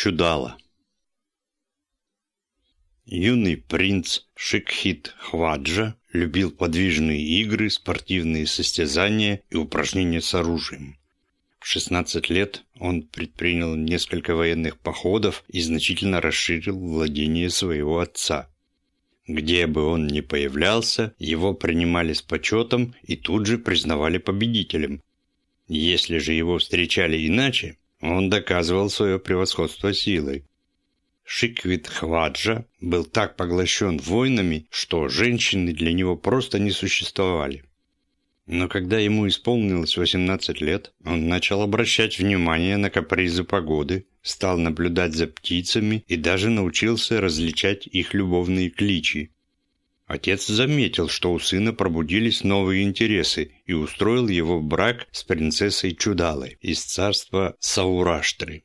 Чудало Юный принц Шикхит Хваджа любил подвижные игры, спортивные состязания и упражнения с оружием. В 16 лет он предпринял несколько военных походов и значительно расширил владение своего отца. Где бы он ни появлялся, его принимали с почетом и тут же признавали победителем. Если же его встречали иначе, он доказывал свое превосходство силой. Шиквит Хваджа был так поглощен войнами, что женщины для него просто не существовали. Но когда ему исполнилось 18 лет, он начал обращать внимание на капризы погоды, стал наблюдать за птицами и даже научился различать их любовные кличи. Отец заметил, что у сына пробудились новые интересы и устроил его в брак с принцессой Чудалой из царства Саураштры.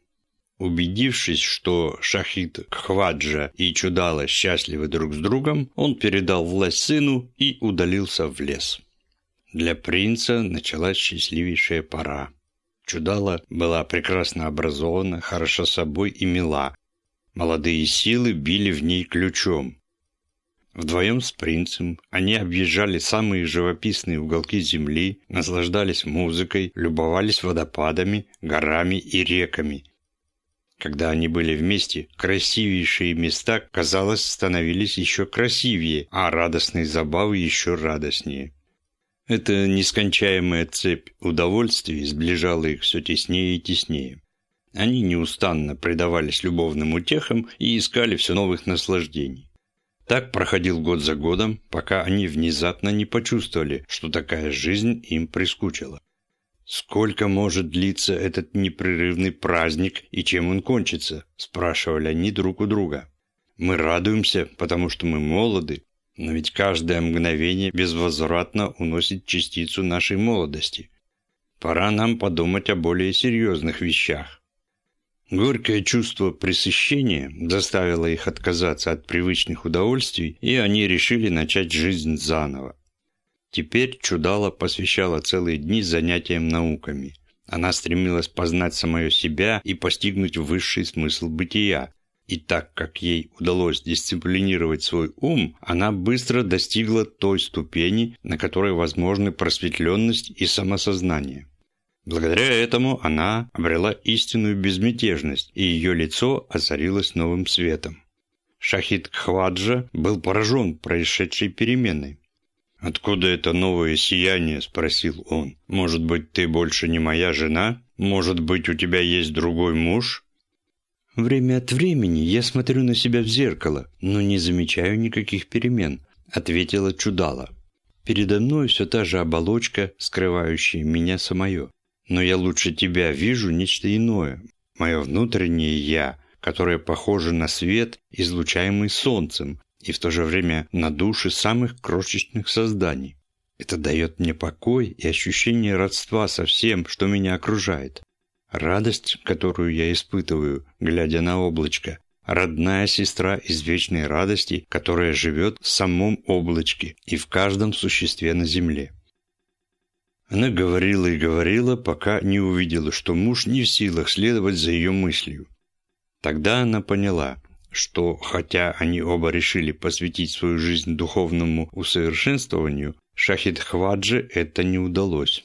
Убедившись, что Шахид Кхваджа и Чудала счастливы друг с другом, он передал власть сыну и удалился в лес. Для принца началась счастливейшая пора. Чудала была прекрасно образована, хороша собой и мила. Молодые силы били в ней ключом. Вдвоем с принцем они объезжали самые живописные уголки земли, наслаждались музыкой, любовались водопадами, горами и реками. Когда они были вместе, красивейшие места, казалось, становились еще красивее, а радостные забавы еще радостнее. Эта нескончаемая цепь удовольствий сближала их все теснее и теснее. Они неустанно предавались любовным утехам и искали все новых наслаждений. Так проходил год за годом, пока они внезапно не почувствовали, что такая жизнь им прискучила. «Сколько может длиться этот непрерывный праздник и чем он кончится?» – спрашивали они друг у друга. «Мы радуемся, потому что мы молоды, но ведь каждое мгновение безвозвратно уносит частицу нашей молодости. Пора нам подумать о более серьезных вещах. Горькое чувство пресыщения заставило их отказаться от привычных удовольствий, и они решили начать жизнь заново. Теперь Чудала посвящала целые дни занятиям науками. Она стремилась познать самое себя и постигнуть высший смысл бытия, и так как ей удалось дисциплинировать свой ум, она быстро достигла той ступени, на которой возможны просветленность и самосознание. Благодаря этому она обрела истинную безмятежность, и ее лицо озарилось новым светом. Шахид Хваджа был поражен происшедшей переменой. «Откуда это новое сияние?» – спросил он. «Может быть, ты больше не моя жена? Может быть, у тебя есть другой муж?» «Время от времени я смотрю на себя в зеркало, но не замечаю никаких перемен», – ответила Чудала. «Передо мной все та же оболочка, скрывающая меня самое. Но я лучше тебя вижу нечто иное, мое внутреннее «я», которое похоже на свет, излучаемый солнцем, и в то же время на души самых крошечных созданий. Это дает мне покой и ощущение родства со всем, что меня окружает. Радость, которую я испытываю, глядя на облачко, родная сестра из вечной радости, которая живет в самом облачке и в каждом существе на земле. Она говорила и говорила, пока не увидела, что муж не в силах следовать за ее мыслью. Тогда она поняла, что хотя они оба решили посвятить свою жизнь духовному усовершенствованию, Шахид Хваджи это не удалось.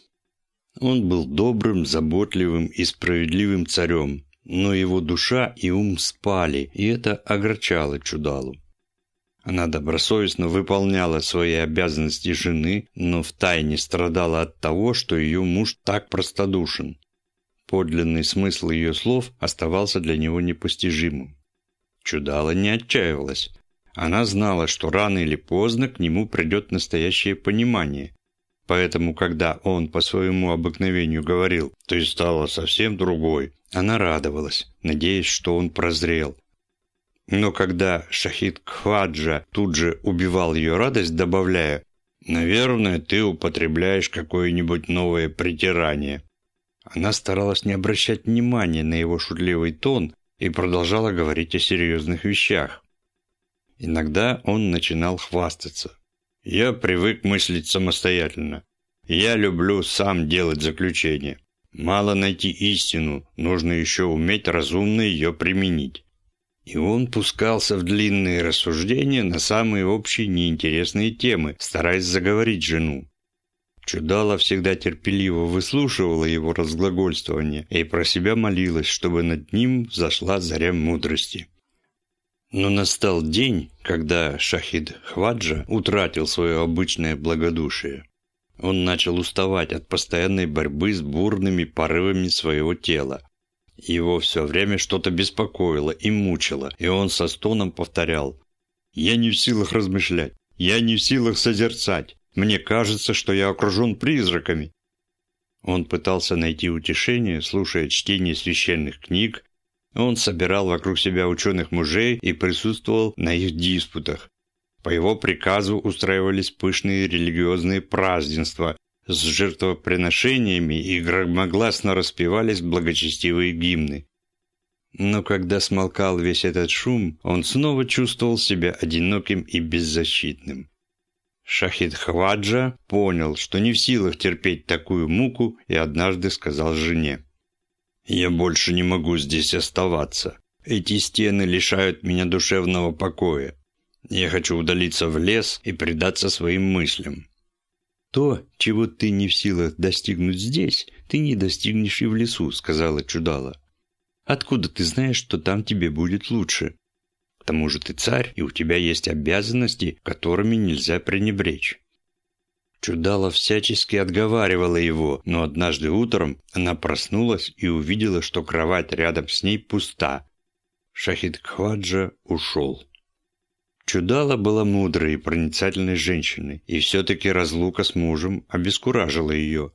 Он был добрым, заботливым и справедливым царем, но его душа и ум спали, и это огорчало Чудалу. Она добросовестно выполняла свои обязанности жены, но втайне страдала от того, что ее муж так простодушен. Подлинный смысл ее слов оставался для него непостижимым. Чудала не отчаивалась. Она знала, что рано или поздно к нему придет настоящее понимание, Поэтому, когда он по своему обыкновению говорил «ты стала совсем другой», она радовалась, надеясь, что он прозрел. Но когда Шахид Кхваджа тут же убивал ее радость, добавляя «наверное, ты употребляешь какое-нибудь новое притирание», она старалась не обращать внимания на его шутливый тон и продолжала говорить о серьезных вещах. Иногда он начинал хвастаться. Я привык мыслить самостоятельно. Я люблю сам делать заключения. Мало найти истину, нужно еще уметь разумно ее применить. И он пускался в длинные рассуждения на самые общие неинтересные темы, стараясь заговорить жену. Чудала всегда терпеливо выслушивала его разглагольствование и про себя молилась, чтобы над ним зашла заря мудрости. Но настал день, когда Шахид Хваджа утратил свое обычное благодушие. Он начал уставать от постоянной борьбы с бурными порывами своего тела. Его все время что-то беспокоило и мучило, и он со стоном повторял «Я не в силах размышлять, я не в силах созерцать, мне кажется, что я окружен призраками». Он пытался найти утешение, слушая чтение священных книг. Он собирал вокруг себя ученых мужей и присутствовал на их диспутах. По его приказу устраивались пышные религиозные празднества с жертвоприношениями и громогласно распевались благочестивые гимны. Но когда смолкал весь этот шум, он снова чувствовал себя одиноким и беззащитным. Шахид Хваджа понял, что не в силах терпеть такую муку, и однажды сказал жене. «Я больше не могу здесь оставаться. Эти стены лишают меня душевного покоя. Я хочу удалиться в лес и предаться своим мыслям». «То, чего ты не в силах достигнуть здесь, ты не достигнешь и в лесу», — сказала Чудала. «Откуда ты знаешь, что там тебе будет лучше?» тому же ты царь, и у тебя есть обязанности, которыми нельзя пренебречь». Чудала всячески отговаривала его, но однажды утром она проснулась и увидела, что кровать рядом с ней пуста. Шахид Кхваджа ушел. Чудала была мудрой и проницательной женщиной, и все-таки разлука с мужем обескуражила ее.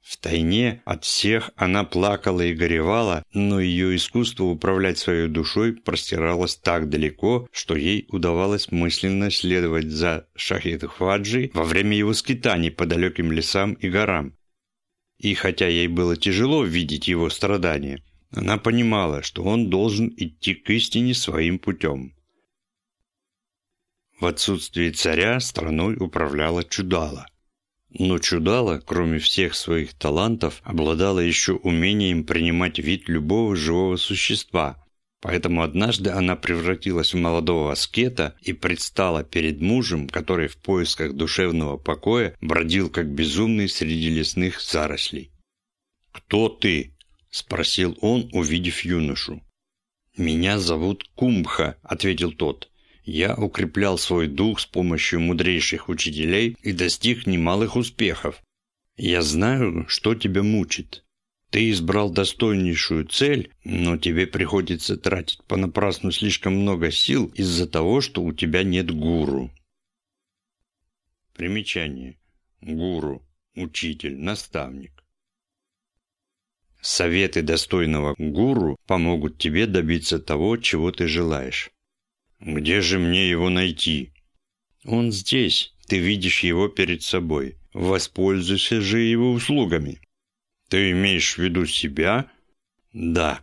В тайне от всех она плакала и горевала, но ее искусство управлять своей душой простиралось так далеко, что ей удавалось мысленно следовать за Шахид Хваджи во время его скитаний по далеким лесам и горам. И хотя ей было тяжело видеть его страдания, она понимала, что он должен идти к истине своим путем. В отсутствие царя страной управляла Чудала. Но Чудала, кроме всех своих талантов, обладала еще умением принимать вид любого живого существа. Поэтому однажды она превратилась в молодого аскета и предстала перед мужем, который в поисках душевного покоя бродил как безумный среди лесных зарослей. «Кто ты?» – спросил он, увидев юношу. «Меня зовут Кумбха», – ответил тот я укреплял свой дух с помощью мудрейших учителей и достиг немалых успехов. Я знаю, что тебя мучит. Ты избрал достойнейшую цель, но тебе приходится тратить понапрасну слишком много сил из-за того, что у тебя нет гуру. Примечание. Гуру. Учитель, наставник. Советы достойного гуру помогут тебе добиться того, чего ты желаешь. Где же мне его найти? Он здесь. Ты видишь его перед собой. Воспользуйся же его услугами. Ты имеешь в виду себя? Да.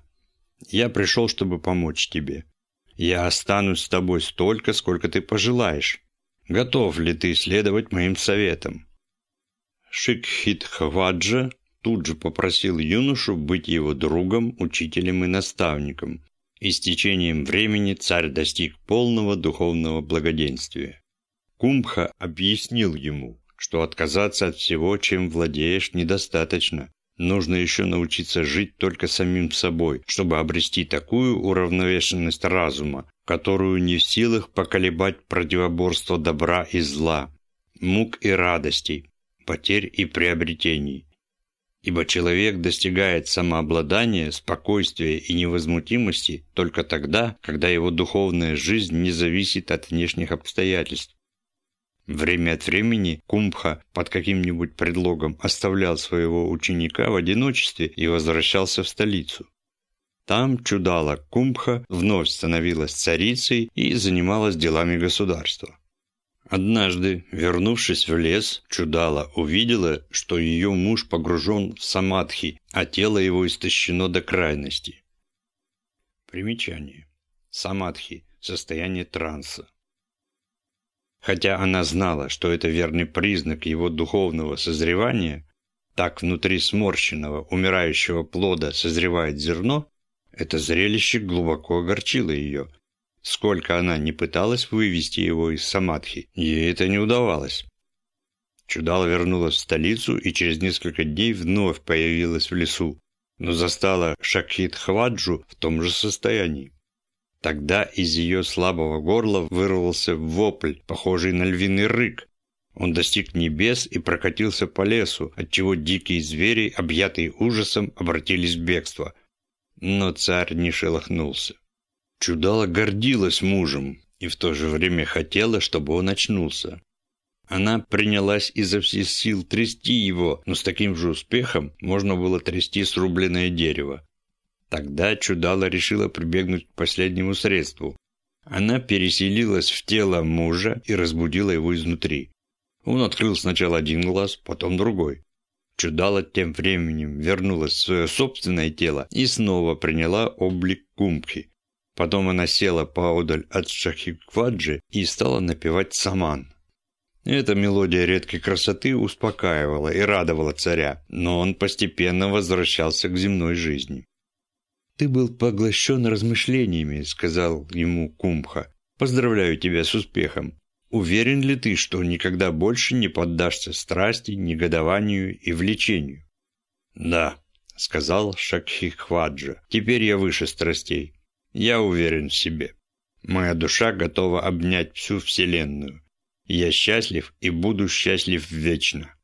Я пришел, чтобы помочь тебе. Я останусь с тобой столько, сколько ты пожелаешь. Готов ли ты следовать моим советам? Шикхит Хваджа тут же попросил юношу быть его другом, учителем и наставником, и с течением времени царь достиг полного духовного благоденствия. Кумбха объяснил ему, что отказаться от всего, чем владеешь, недостаточно. Нужно еще научиться жить только самим собой, чтобы обрести такую уравновешенность разума, которую не в силах поколебать противоборство добра и зла, мук и радостей, потерь и приобретений, Ибо человек достигает самообладания, спокойствия и невозмутимости только тогда, когда его духовная жизнь не зависит от внешних обстоятельств. Время от времени Кумбха под каким-нибудь предлогом оставлял своего ученика в одиночестве и возвращался в столицу. Там чудала Кумбха вновь становилась царицей и занималась делами государства. Однажды, вернувшись в лес, Чудала увидела, что ее муж погружен в самадхи, а тело его истощено до крайности. Примечание. Самадхи – состояние транса. Хотя она знала, что это верный признак его духовного созревания, так внутри сморщенного, умирающего плода созревает зерно, это зрелище глубоко огорчило ее. Сколько она не пыталась вывести его из самадхи, ей это не удавалось. Чудала вернулась в столицу и через несколько дней вновь появилась в лесу, но застала Шакхит Хваджу в том же состоянии. Тогда из ее слабого горла вырвался вопль, похожий на львиный рык. Он достиг небес и прокатился по лесу, отчего дикие звери, объятые ужасом, обратились в бегство. Но царь не шелохнулся. Чудала гордилась мужем и в то же время хотела, чтобы он очнулся. Она принялась изо всех сил трясти его, но с таким же успехом можно было трясти срубленное дерево. Тогда Чудала решила прибегнуть к последнему средству. Она переселилась в тело мужа и разбудила его изнутри. Он открыл сначала один глаз, потом другой. Чудала тем временем вернулась в свое собственное тело и снова приняла облик Кумбхи. Потом она села поодаль от Шахикваджи и стала напевать саман. Эта мелодия редкой красоты успокаивала и радовала царя, но он постепенно возвращался к земной жизни. «Ты был поглощен размышлениями», — сказал ему Кумха. «Поздравляю тебя с успехом. Уверен ли ты, что никогда больше не поддашься страсти, негодованию и влечению?» «Да», — сказал Шакхихваджа. «Теперь я выше страстей. Я уверен в себе. Моя душа готова обнять всю Вселенную. Я счастлив и буду счастлив вечно.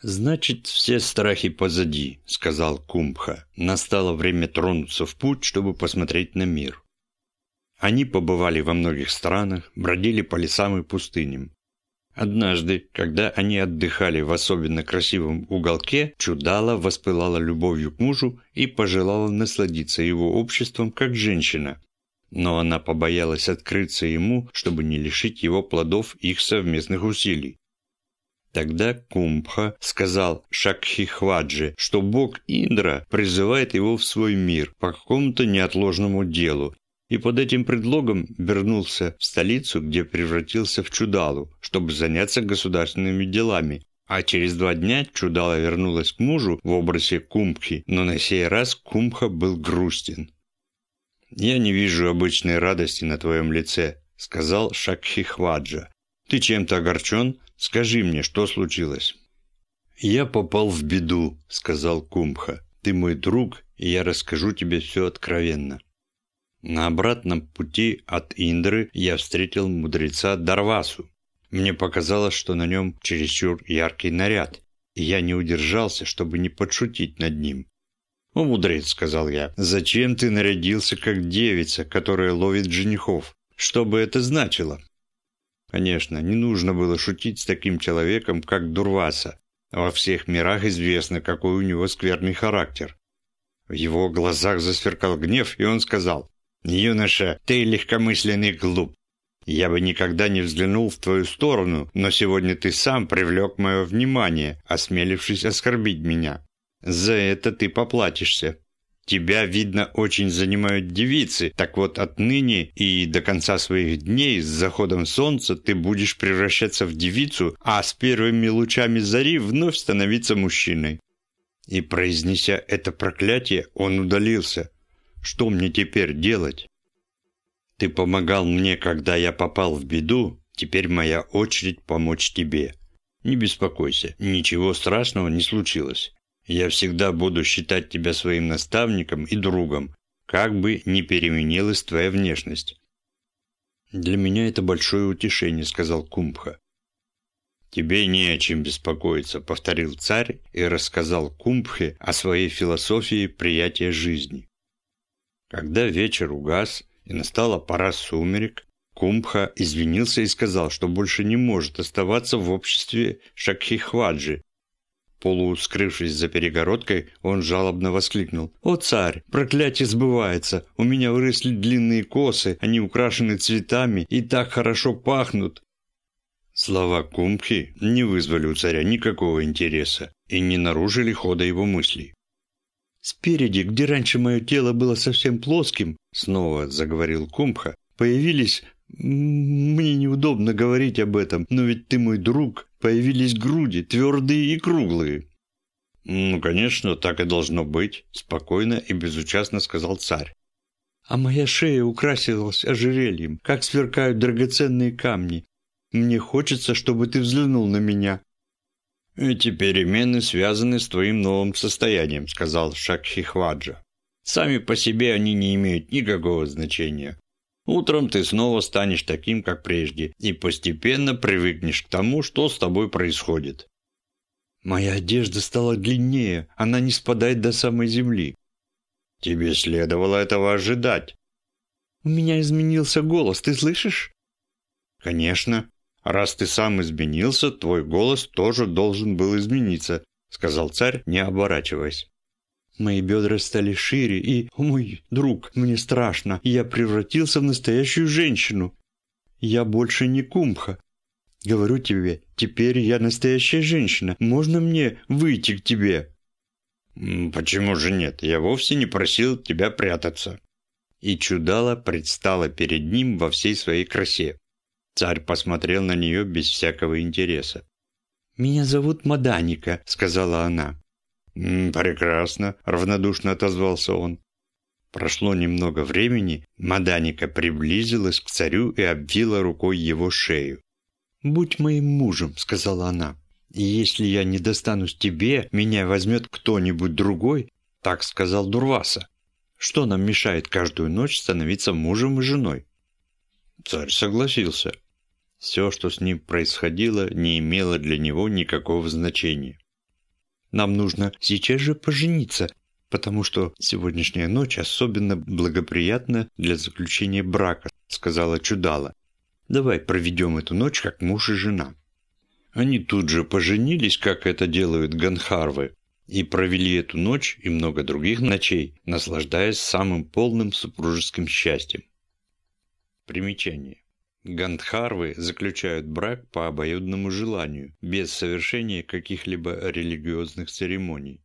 «Значит, все страхи позади», — сказал Кумбха. «Настало время тронуться в путь, чтобы посмотреть на мир». Они побывали во многих странах, бродили по лесам и пустыням. Однажды, когда они отдыхали в особенно красивом уголке, Чудала воспылала любовью к мужу и пожелала насладиться его обществом как женщина, но она побоялась открыться ему, чтобы не лишить его плодов их совместных усилий. Тогда Кумбха сказал Шакхихваджи, что бог Индра призывает его в свой мир по какому-то неотложному делу, и под этим предлогом вернулся в столицу, где превратился в Чудалу, чтобы заняться государственными делами. А через два дня Чудала вернулась к мужу в образе Кумбхи, но на сей раз Кумбха был грустен. «Я не вижу обычной радости на твоем лице», — сказал Шакхихваджа. «Ты чем-то огорчен? Скажи мне, что случилось?» «Я попал в беду», — сказал Кумбха. «Ты мой друг, и я расскажу тебе все откровенно». На обратном пути от Индры я встретил мудреца Дарвасу. Мне показалось, что на нем чересчур яркий наряд, и я не удержался, чтобы не подшутить над ним. «О, мудрец», — сказал я, — «зачем ты нарядился как девица, которая ловит женихов? Что бы это значило?» Конечно, не нужно было шутить с таким человеком, как Дурваса. Во всех мирах известно, какой у него скверный характер. В его глазах засверкал гнев, и он сказал, «Юноша, ты легкомысленный глуп. Я бы никогда не взглянул в твою сторону, но сегодня ты сам привлек мое внимание, осмелившись оскорбить меня. За это ты поплатишься. Тебя, видно, очень занимают девицы, так вот отныне и до конца своих дней с заходом солнца ты будешь превращаться в девицу, а с первыми лучами зари вновь становиться мужчиной». И произнеся это проклятие, он удалился. «Что мне теперь делать?» «Ты помогал мне, когда я попал в беду, теперь моя очередь помочь тебе. Не беспокойся, ничего страшного не случилось. Я всегда буду считать тебя своим наставником и другом, как бы ни переменилась твоя внешность». «Для меня это большое утешение», — сказал Кумбха. «Тебе не о чем беспокоиться», — повторил царь и рассказал Кумбхе о своей философии приятия жизни. Когда вечер угас и настала пора сумерек, Кумбха извинился и сказал, что больше не может оставаться в обществе Шакхихваджи, Полускрывшись за перегородкой, он жалобно воскликнул. «О, царь, проклятие сбывается! У меня выросли длинные косы, они украшены цветами и так хорошо пахнут!» Слова Кумбхи не вызвали у царя никакого интереса и не нарушили хода его мыслей. «Спереди, где раньше мое тело было совсем плоским, — снова заговорил Кумбха, — появились... Мне неудобно говорить об этом, но ведь ты мой друг, Появились груди, твердые и круглые. «Ну, конечно, так и должно быть», – спокойно и безучастно сказал царь. «А моя шея украсилась ожерельем, как сверкают драгоценные камни. Мне хочется, чтобы ты взглянул на меня». «Эти перемены связаны с твоим новым состоянием», – сказал Шакхихваджа. «Сами по себе они не имеют никакого значения. Утром ты снова станешь таким, как прежде, и постепенно привыкнешь к тому, что с тобой происходит. Моя одежда стала длиннее, она не спадает до самой земли. Тебе следовало этого ожидать. У меня изменился голос, ты слышишь? Конечно. Раз ты сам изменился, твой голос тоже должен был измениться, сказал царь, не оборачиваясь. Мои бедра стали шире, и, о мой друг, мне страшно, я превратился в настоящую женщину. Я больше не кумха, Говорю тебе, теперь я настоящая женщина. Можно мне выйти к тебе?» «Почему же нет? Я вовсе не просил тебя прятаться». И чудало предстала перед ним во всей своей красе. Царь посмотрел на нее без всякого интереса. «Меня зовут Маданика», — сказала она. «Прекрасно», — равнодушно отозвался он. Прошло немного времени, Маданика приблизилась к царю и обвила рукой его шею. «Будь моим мужем», — сказала она. «И если я не достанусь тебе, меня возьмет кто-нибудь другой», — так сказал Дурваса. «Что нам мешает каждую ночь становиться мужем и женой?» Царь согласился. Все, что с ним происходило, не имело для него никакого значения. «Нам нужно сейчас же пожениться», потому что сегодняшняя ночь особенно благоприятна для заключения брака», — сказала Чудала. Давай проведем эту ночь как муж и жена». Они тут же поженились, как это делают ганхарвы, и провели эту ночь и много других ночей, наслаждаясь самым полным супружеским счастьем. Примечание. Гандхарвы заключают брак по обоюдному желанию, без совершения каких-либо религиозных церемоний.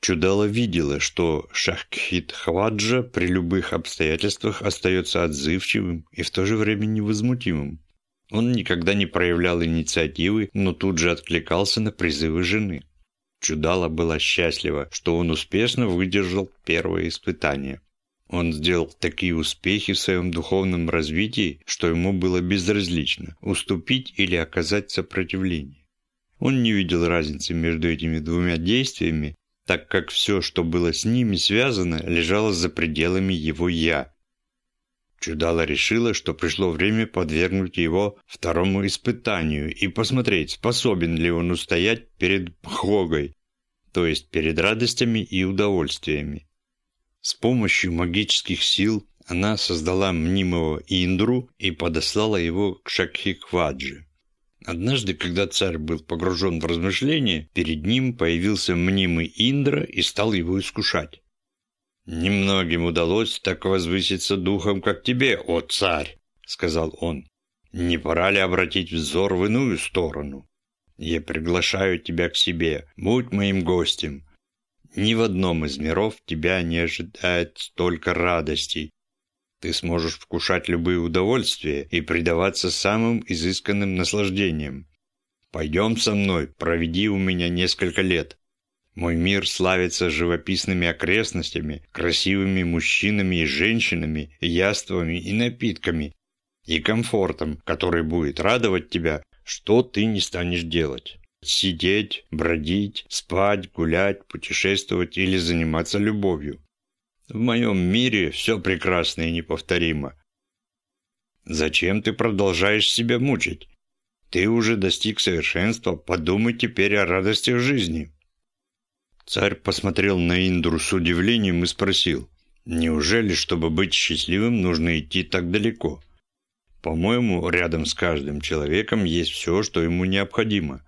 Чудала видела, что Шахкхит Хваджа при любых обстоятельствах остается отзывчивым и в то же время невозмутимым. Он никогда не проявлял инициативы, но тут же откликался на призывы жены. Чудала была счастлива, что он успешно выдержал первое испытание. Он сделал такие успехи в своем духовном развитии, что ему было безразлично, уступить или оказать сопротивление. Он не видел разницы между этими двумя действиями так как все, что было с ними связано, лежало за пределами его «я». Чудала решила, что пришло время подвергнуть его второму испытанию и посмотреть, способен ли он устоять перед Хогой, то есть перед радостями и удовольствиями. С помощью магических сил она создала мнимого Индру и подослала его к Шакхикваджи. Однажды, когда царь был погружен в размышления, перед ним появился мнимый Индра и стал его искушать. «Немногим удалось так возвыситься духом, как тебе, о царь!» — сказал он. «Не пора ли обратить взор в иную сторону? Я приглашаю тебя к себе, будь моим гостем. Ни в одном из миров тебя не ожидает столько радостей, ты сможешь вкушать любые удовольствия и предаваться самым изысканным наслаждениям. Пойдем со мной, проведи у меня несколько лет. Мой мир славится живописными окрестностями, красивыми мужчинами и женщинами, яствами и напитками, и комфортом, который будет радовать тебя, что ты не станешь делать. Сидеть, бродить, спать, гулять, путешествовать или заниматься любовью. В моем мире все прекрасно и неповторимо. Зачем ты продолжаешь себя мучить? Ты уже достиг совершенства, подумай теперь о радостях жизни. Царь посмотрел на Индру с удивлением и спросил, неужели, чтобы быть счастливым, нужно идти так далеко? По-моему, рядом с каждым человеком есть все, что ему необходимо.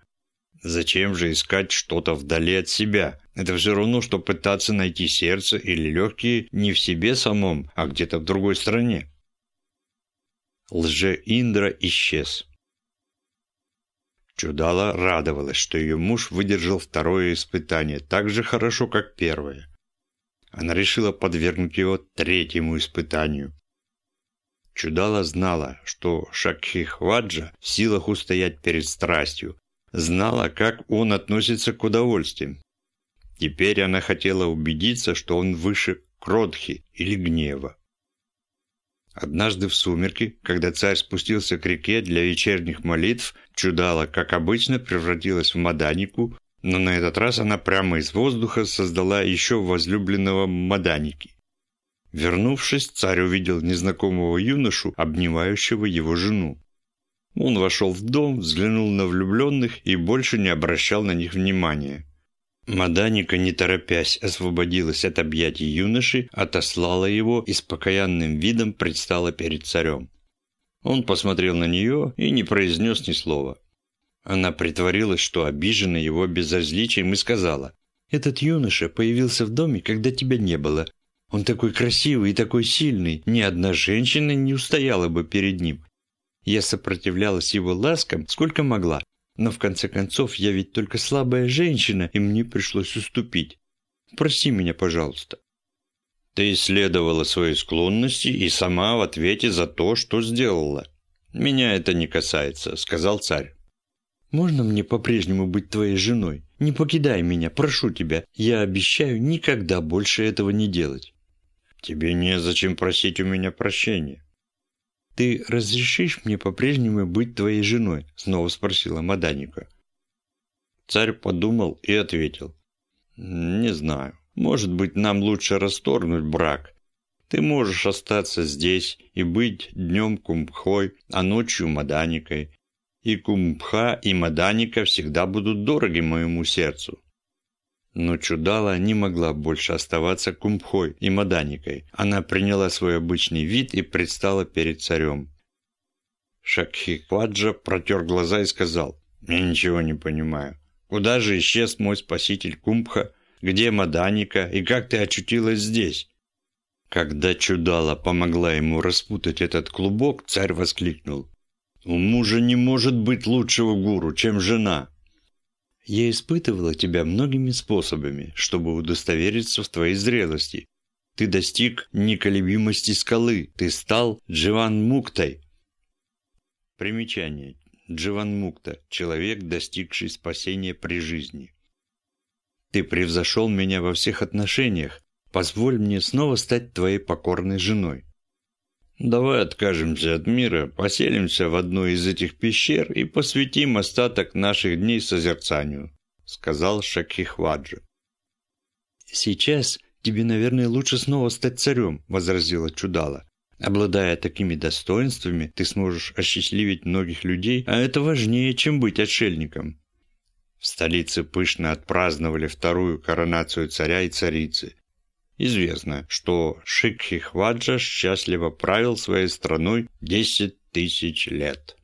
Зачем же искать что-то вдали от себя? Это все равно, что пытаться найти сердце или легкие не в себе самом, а где-то в другой стране. Лже-Индра исчез. Чудала радовалась, что ее муж выдержал второе испытание так же хорошо, как первое. Она решила подвергнуть его третьему испытанию. Чудала знала, что Шакхихваджа в силах устоять перед страстью, знала, как он относится к удовольствиям. Теперь она хотела убедиться, что он выше кротхи или гнева. Однажды в сумерки, когда царь спустился к реке для вечерних молитв, чудала, как обычно, превратилась в маданику, но на этот раз она прямо из воздуха создала еще возлюбленного маданики. Вернувшись, царь увидел незнакомого юношу, обнимающего его жену. Он вошел в дом, взглянул на влюбленных и больше не обращал на них внимания. Маданика, не торопясь, освободилась от объятий юноши, отослала его и с покаянным видом предстала перед царем. Он посмотрел на нее и не произнес ни слова. Она притворилась, что обижена его безразличием и сказала, «Этот юноша появился в доме, когда тебя не было. Он такой красивый и такой сильный, ни одна женщина не устояла бы перед ним. Я сопротивлялась его ласкам, сколько могла, но в конце концов я ведь только слабая женщина, и мне пришлось уступить. Прости меня, пожалуйста. Ты исследовала свои склонности и сама в ответе за то, что сделала. Меня это не касается, сказал царь. Можно мне по-прежнему быть твоей женой? Не покидай меня, прошу тебя. Я обещаю никогда больше этого не делать. Тебе незачем просить у меня прощения. «Ты разрешишь мне по-прежнему быть твоей женой?» – снова спросила Маданика. Царь подумал и ответил. «Не знаю. Может быть, нам лучше расторгнуть брак. Ты можешь остаться здесь и быть днем Кумбхой, а ночью Маданикой. И Кумбха, и Маданика всегда будут дороги моему сердцу. Но Чудала не могла больше оставаться кумбхой и маданикой. Она приняла свой обычный вид и предстала перед царем. Шакхикваджа протер глаза и сказал, «Я ничего не понимаю. Куда же исчез мой спаситель Кумбха? Где Маданика? И как ты очутилась здесь?» Когда Чудала помогла ему распутать этот клубок, царь воскликнул, «У мужа не может быть лучшего гуру, чем жена. Я испытывала тебя многими способами, чтобы удостовериться в твоей зрелости. Ты достиг неколебимости скалы, ты стал Дживан Муктой. Примечание. Дживан Мукта – человек, достигший спасения при жизни. Ты превзошел меня во всех отношениях, позволь мне снова стать твоей покорной женой. Давай откажемся от мира, поселимся в одной из этих пещер и посвятим остаток наших дней созерцанию», — сказал Шакхихваджа. «Сейчас тебе, наверное, лучше снова стать царем», — возразила Чудала. «Обладая такими достоинствами, ты сможешь осчастливить многих людей, а это важнее, чем быть отшельником». В столице пышно отпраздновали вторую коронацию царя и царицы. Известно, что Шикхи Хваджа счастливо правил своей страной 10 тысяч лет.